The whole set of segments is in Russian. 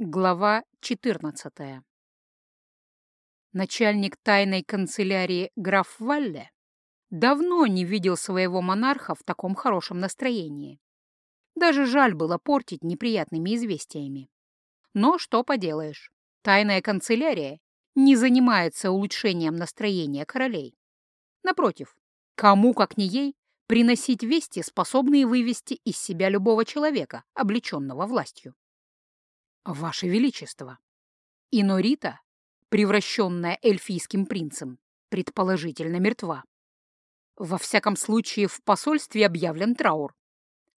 Глава 14 Начальник тайной канцелярии граф Валле давно не видел своего монарха в таком хорошем настроении. Даже жаль было портить неприятными известиями. Но что поделаешь, тайная канцелярия не занимается улучшением настроения королей. Напротив, кому, как не ей, приносить вести, способные вывести из себя любого человека, облеченного властью. «Ваше Величество!» Инорита, превращенная эльфийским принцем, предположительно мертва. Во всяком случае, в посольстве объявлен траур.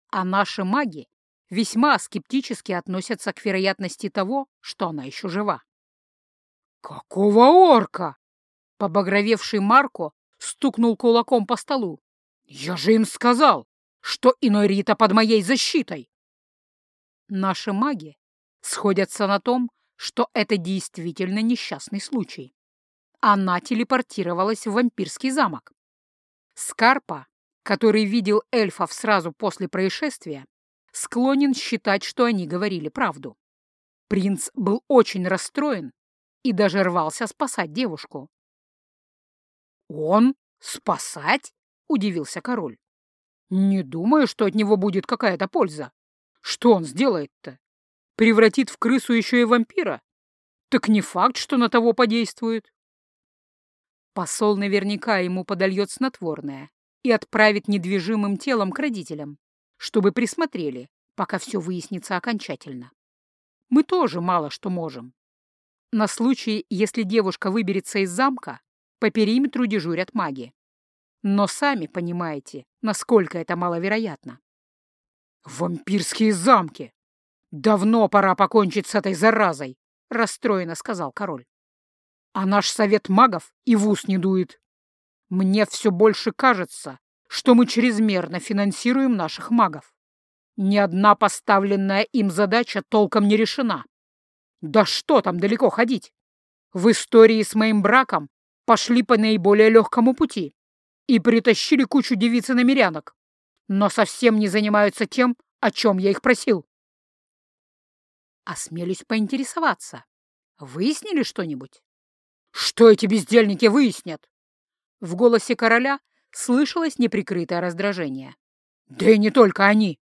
А наши маги весьма скептически относятся к вероятности того, что она еще жива. «Какого орка?» Побагровевший Марко стукнул кулаком по столу. «Я же им сказал, что Инорита под моей защитой!» Наши маги сходятся на том, что это действительно несчастный случай. Она телепортировалась в вампирский замок. Скарпа, который видел эльфов сразу после происшествия, склонен считать, что они говорили правду. Принц был очень расстроен и даже рвался спасать девушку. «Он? Спасать?» — удивился король. «Не думаю, что от него будет какая-то польза. Что он сделает-то? Превратит в крысу еще и вампира? Так не факт, что на того подействует. Посол наверняка ему подольет снотворное и отправит недвижимым телом к родителям, чтобы присмотрели, пока все выяснится окончательно. Мы тоже мало что можем. На случай, если девушка выберется из замка, по периметру дежурят маги. Но сами понимаете, насколько это маловероятно. «Вампирские замки!» «Давно пора покончить с этой заразой», — расстроенно сказал король. «А наш совет магов и в ус не дует. Мне все больше кажется, что мы чрезмерно финансируем наших магов. Ни одна поставленная им задача толком не решена. Да что там далеко ходить? В истории с моим браком пошли по наиболее легкому пути и притащили кучу девиц и намерянок, но совсем не занимаются тем, о чем я их просил. Осмелюсь поинтересоваться. Выяснили что-нибудь? Что эти бездельники выяснят? В голосе короля слышалось неприкрытое раздражение. Да и не только они.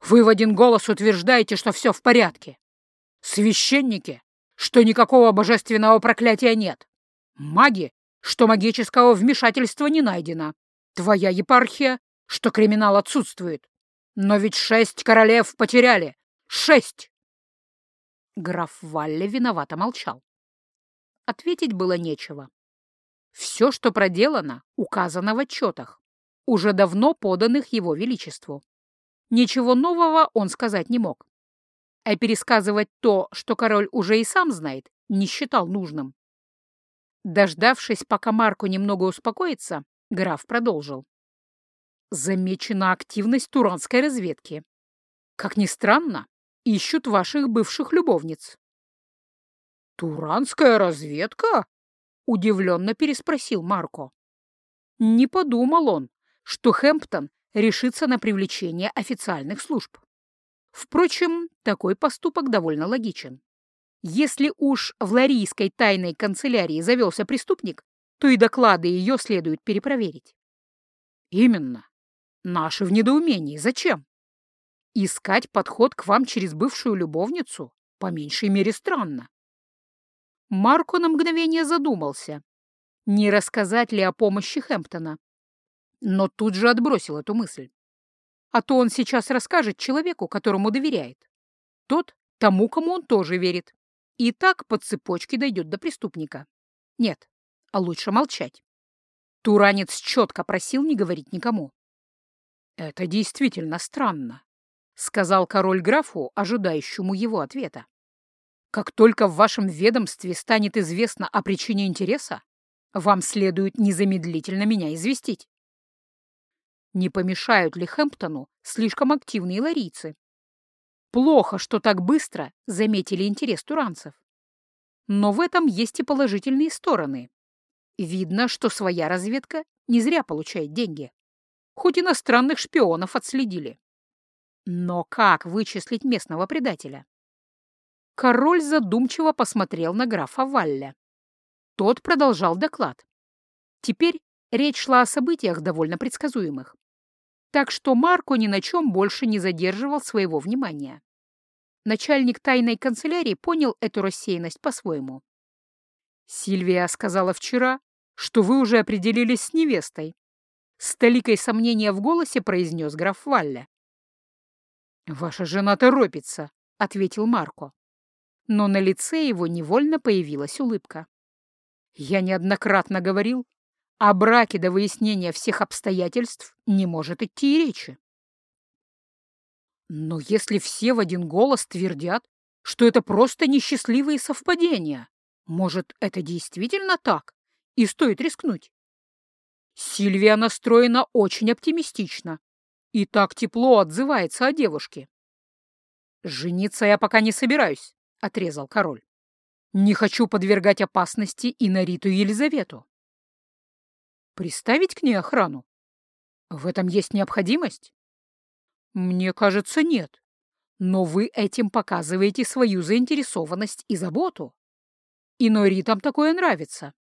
Вы в один голос утверждаете, что все в порядке. Священники, что никакого божественного проклятия нет. Маги, что магического вмешательства не найдено. Твоя епархия, что криминал отсутствует. Но ведь шесть королев потеряли. Шесть! Граф Валле виновато молчал. Ответить было нечего. Все, что проделано, указано в отчетах, уже давно поданных его величеству. Ничего нового он сказать не мог. А пересказывать то, что король уже и сам знает, не считал нужным. Дождавшись, пока Марко немного успокоится, граф продолжил. Замечена активность туранской разведки. Как ни странно, ищут ваших бывших любовниц». «Туранская разведка?» — удивленно переспросил Марко. Не подумал он, что Хэмптон решится на привлечение официальных служб. Впрочем, такой поступок довольно логичен. Если уж в ларийской тайной канцелярии завелся преступник, то и доклады ее следует перепроверить. Именно. Наши в недоумении. Зачем? Искать подход к вам через бывшую любовницу по меньшей мере странно. Марко на мгновение задумался, не рассказать ли о помощи Хэмптона. Но тут же отбросил эту мысль. А то он сейчас расскажет человеку, которому доверяет. Тот — тому, кому он тоже верит. И так по цепочке дойдет до преступника. Нет, а лучше молчать. Туранец четко просил не говорить никому. Это действительно странно. — сказал король графу, ожидающему его ответа. «Как только в вашем ведомстве станет известно о причине интереса, вам следует незамедлительно меня известить. Не помешают ли Хэмптону слишком активные ларийцы? Плохо, что так быстро заметили интерес туранцев. Но в этом есть и положительные стороны. Видно, что своя разведка не зря получает деньги. Хоть иностранных шпионов отследили. Но как вычислить местного предателя? Король задумчиво посмотрел на графа Валля. Тот продолжал доклад. Теперь речь шла о событиях довольно предсказуемых. Так что Марко ни на чем больше не задерживал своего внимания. Начальник тайной канцелярии понял эту рассеянность по-своему. «Сильвия сказала вчера, что вы уже определились с невестой», с толикой сомнения в голосе произнес граф Валля. «Ваша жена торопится», — ответил Марко но на лице его невольно появилась улыбка. «Я неоднократно говорил, о браке до выяснения всех обстоятельств не может идти и речи. Но если все в один голос твердят, что это просто несчастливые совпадения, может, это действительно так, и стоит рискнуть? Сильвия настроена очень оптимистично и так тепло отзывается о девушке. Жениться я пока не собираюсь, — отрезал король. «Не хочу подвергать опасности и Нариту Елизавету». «Приставить к ней охрану? В этом есть необходимость?» «Мне кажется, нет. Но вы этим показываете свою заинтересованность и заботу. И Норитам такое нравится.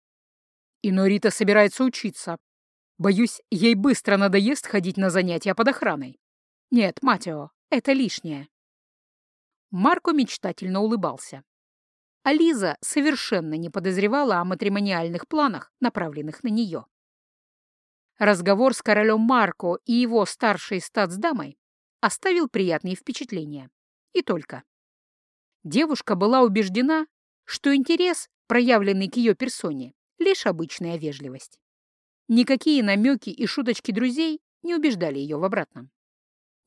И Норита собирается учиться. Боюсь, ей быстро надоест ходить на занятия под охраной. Нет, Матео, это лишнее. Марко мечтательно улыбался. А Лиза совершенно не подозревала о матримониальных планах, направленных на нее. Разговор с королем Марко и его старшей статсдамой оставил приятные впечатления. И только. Девушка была убеждена, что интерес, проявленный к ее персоне, лишь обычная вежливость. Никакие намеки и шуточки друзей не убеждали ее в обратном.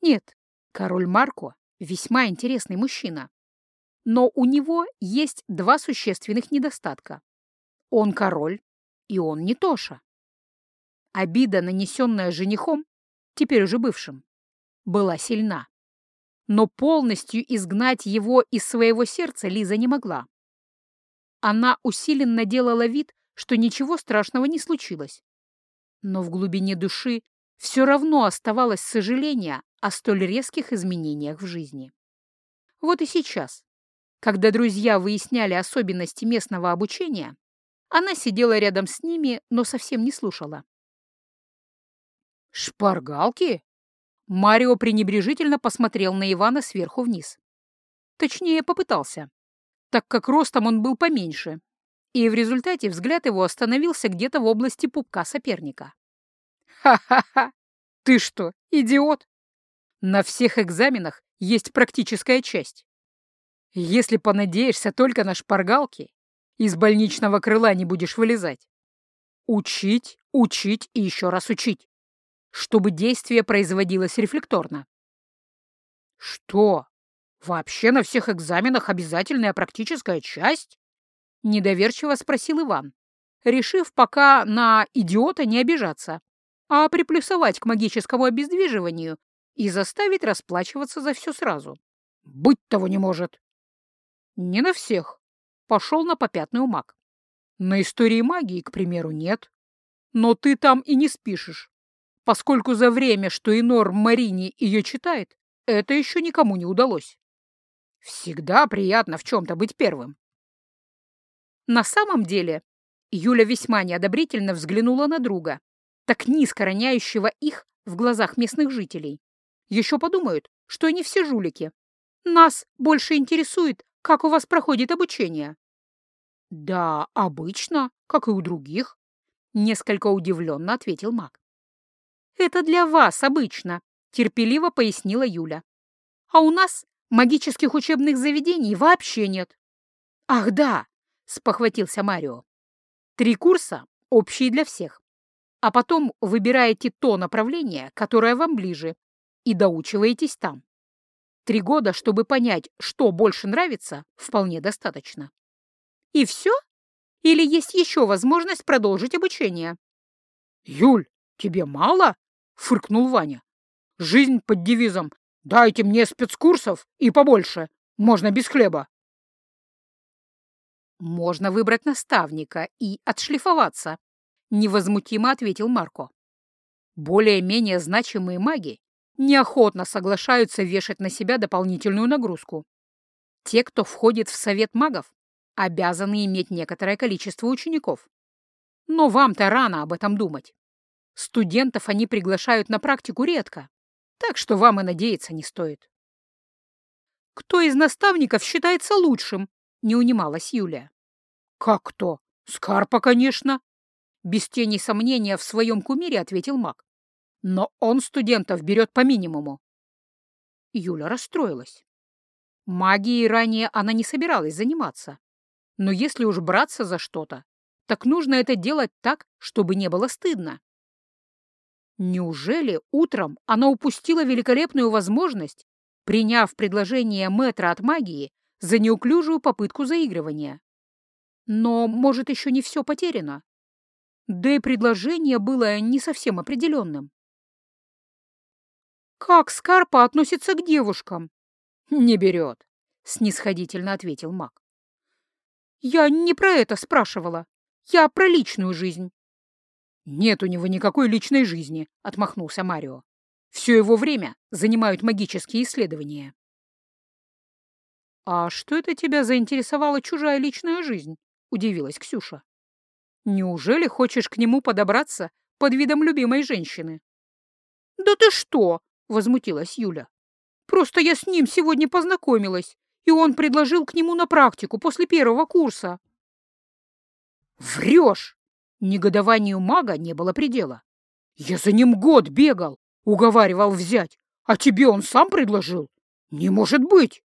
Нет, король Марко Весьма интересный мужчина. Но у него есть два существенных недостатка. Он король, и он не Тоша. Обида, нанесенная женихом, теперь уже бывшим, была сильна. Но полностью изгнать его из своего сердца Лиза не могла. Она усиленно делала вид, что ничего страшного не случилось. Но в глубине души все равно оставалось сожаление о столь резких изменениях в жизни. Вот и сейчас, когда друзья выясняли особенности местного обучения, она сидела рядом с ними, но совсем не слушала. «Шпаргалки?» Марио пренебрежительно посмотрел на Ивана сверху вниз. Точнее, попытался, так как ростом он был поменьше, и в результате взгляд его остановился где-то в области пупка соперника. «Ха-ха-ха! Ты что, идиот? На всех экзаменах есть практическая часть. Если понадеешься только на шпаргалки, из больничного крыла не будешь вылезать. Учить, учить и еще раз учить, чтобы действие производилось рефлекторно. Что? Вообще на всех экзаменах обязательная практическая часть? Недоверчиво спросил Иван, решив пока на идиота не обижаться, а приплюсовать к магическому обездвиживанию и заставить расплачиваться за все сразу. Быть того не может. Не на всех. Пошел на попятный маг. На истории магии, к примеру, нет. Но ты там и не спишешь, поскольку за время, что Инор Марини ее читает, это еще никому не удалось. Всегда приятно в чем-то быть первым. На самом деле, Юля весьма неодобрительно взглянула на друга, так низко роняющего их в глазах местных жителей. Еще подумают, что они все жулики. Нас больше интересует, как у вас проходит обучение. Да, обычно, как и у других, несколько удивленно ответил маг. Это для вас обычно, терпеливо пояснила Юля. А у нас магических учебных заведений вообще нет. Ах, да, спохватился Марио. Три курса, общие для всех. А потом выбираете то направление, которое вам ближе, и доучиваетесь там. Три года, чтобы понять, что больше нравится, вполне достаточно. И все? Или есть еще возможность продолжить обучение? «Юль, тебе мало?» — фыркнул Ваня. «Жизнь под девизом «Дайте мне спецкурсов и побольше, можно без хлеба». «Можно выбрать наставника и отшлифоваться», — невозмутимо ответил Марко. «Более-менее значимые маги неохотно соглашаются вешать на себя дополнительную нагрузку. Те, кто входит в совет магов, обязаны иметь некоторое количество учеников. Но вам-то рано об этом думать. Студентов они приглашают на практику редко, так что вам и надеяться не стоит. «Кто из наставников считается лучшим?» — не унималась Юлия. «Как кто? Скарпа, конечно!» Без тени сомнения в своем кумире ответил маг. «Но он студентов берет по минимуму». Юля расстроилась. Магией ранее она не собиралась заниматься. Но если уж браться за что-то, так нужно это делать так, чтобы не было стыдно. Неужели утром она упустила великолепную возможность, приняв предложение мэтра от магии за неуклюжую попытку заигрывания? Но, может, еще не все потеряно? Да и предложение было не совсем определенным. «Как Скарпа относится к девушкам?» «Не берет», — снисходительно ответил маг. «Я не про это спрашивала. Я про личную жизнь». «Нет у него никакой личной жизни», — отмахнулся Марио. «Все его время занимают магические исследования». «А что это тебя заинтересовала чужая личная жизнь?» — удивилась Ксюша. «Неужели хочешь к нему подобраться под видом любимой женщины?» «Да ты что!» — возмутилась Юля. «Просто я с ним сегодня познакомилась, и он предложил к нему на практику после первого курса». «Врешь!» Негодованию мага не было предела. «Я за ним год бегал, уговаривал взять, а тебе он сам предложил? Не может быть!»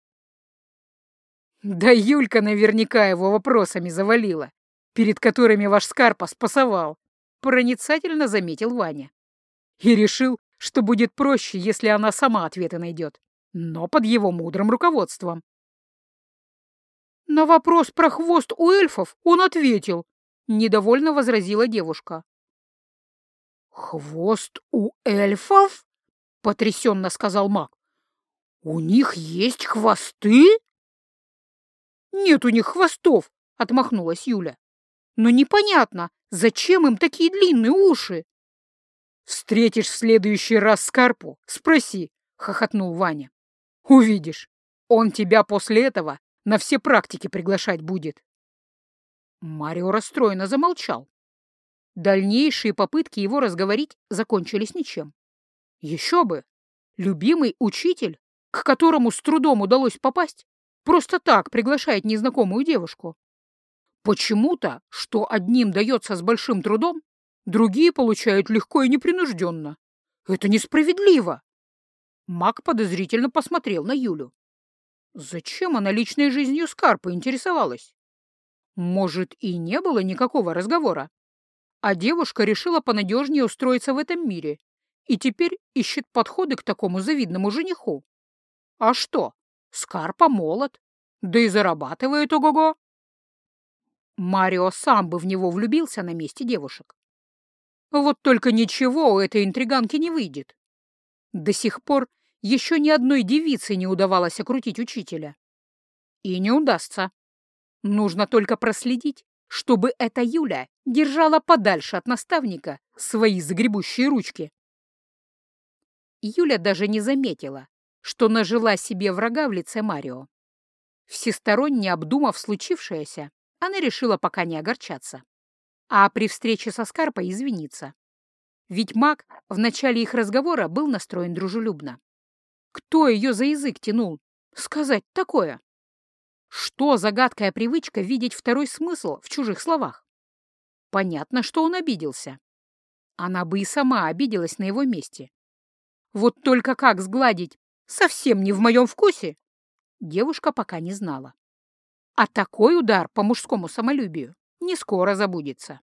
Да Юлька наверняка его вопросами завалила, перед которыми ваш Скарпа спасовал, проницательно заметил Ваня. И решил, что будет проще, если она сама ответы найдет, но под его мудрым руководством. На вопрос про хвост у эльфов он ответил, Недовольно возразила девушка. «Хвост у эльфов?» — потрясенно сказал маг. «У них есть хвосты?» «Нет у них хвостов», — отмахнулась Юля. «Но непонятно, зачем им такие длинные уши?» «Встретишь в следующий раз Скарпу, спроси», — хохотнул Ваня. «Увидишь, он тебя после этого на все практики приглашать будет». Марио расстроенно замолчал. Дальнейшие попытки его разговорить закончились ничем. Еще бы! Любимый учитель, к которому с трудом удалось попасть, просто так приглашает незнакомую девушку. Почему-то, что одним дается с большим трудом, другие получают легко и непринужденно. Это несправедливо. Мак подозрительно посмотрел на Юлю. Зачем она личной жизнью Скарпа интересовалась? Может, и не было никакого разговора. А девушка решила понадежнее устроиться в этом мире и теперь ищет подходы к такому завидному жениху. А что? Скарпа молод, да и зарабатывает ого-го. Марио сам бы в него влюбился на месте девушек. Вот только ничего у этой интриганки не выйдет. До сих пор еще ни одной девице не удавалось окрутить учителя. И не удастся. Нужно только проследить, чтобы эта Юля держала подальше от наставника свои загребущие ручки. Юля даже не заметила, что нажила себе врага в лице Марио. Всесторонне обдумав случившееся, она решила пока не огорчаться, а при встрече со Скарпой извиниться. Ведь маг в начале их разговора был настроен дружелюбно. Кто ее за язык тянул? Сказать такое? Что за гадкая привычка видеть второй смысл в чужих словах? Понятно, что он обиделся. Она бы и сама обиделась на его месте. Вот только как сгладить «совсем не в моем вкусе» девушка пока не знала. А такой удар по мужскому самолюбию не скоро забудется.